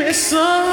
me some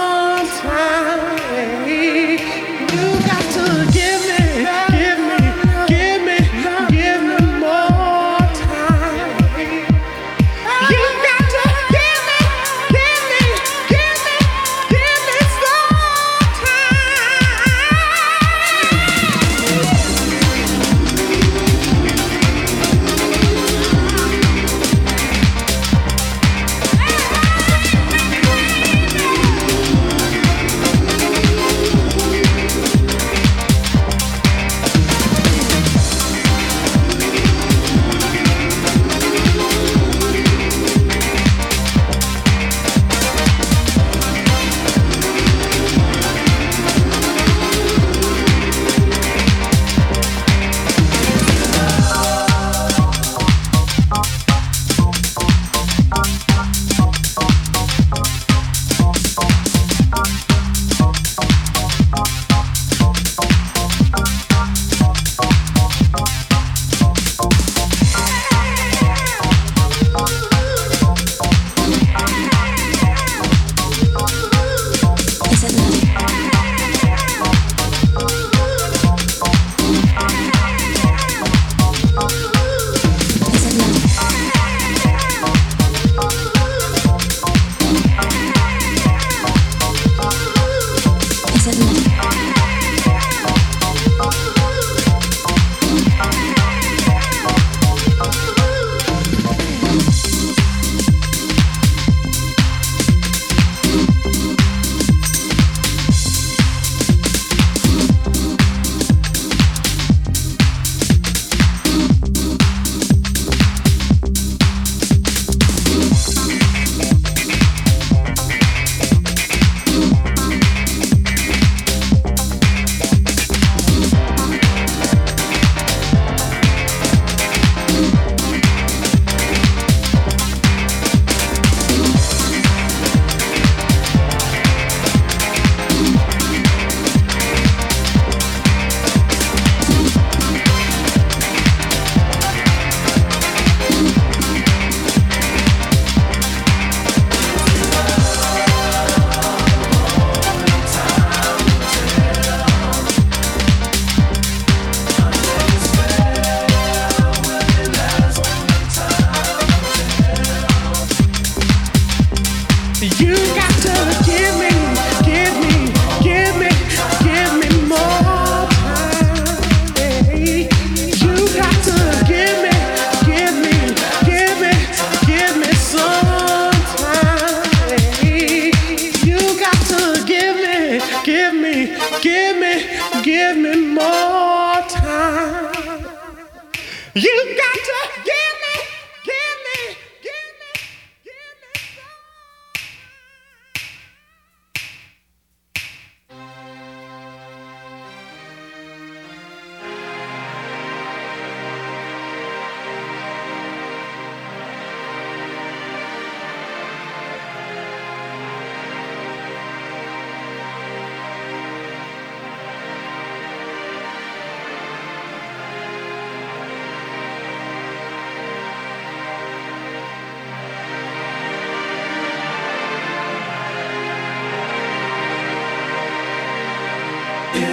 You got to give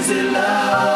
It love?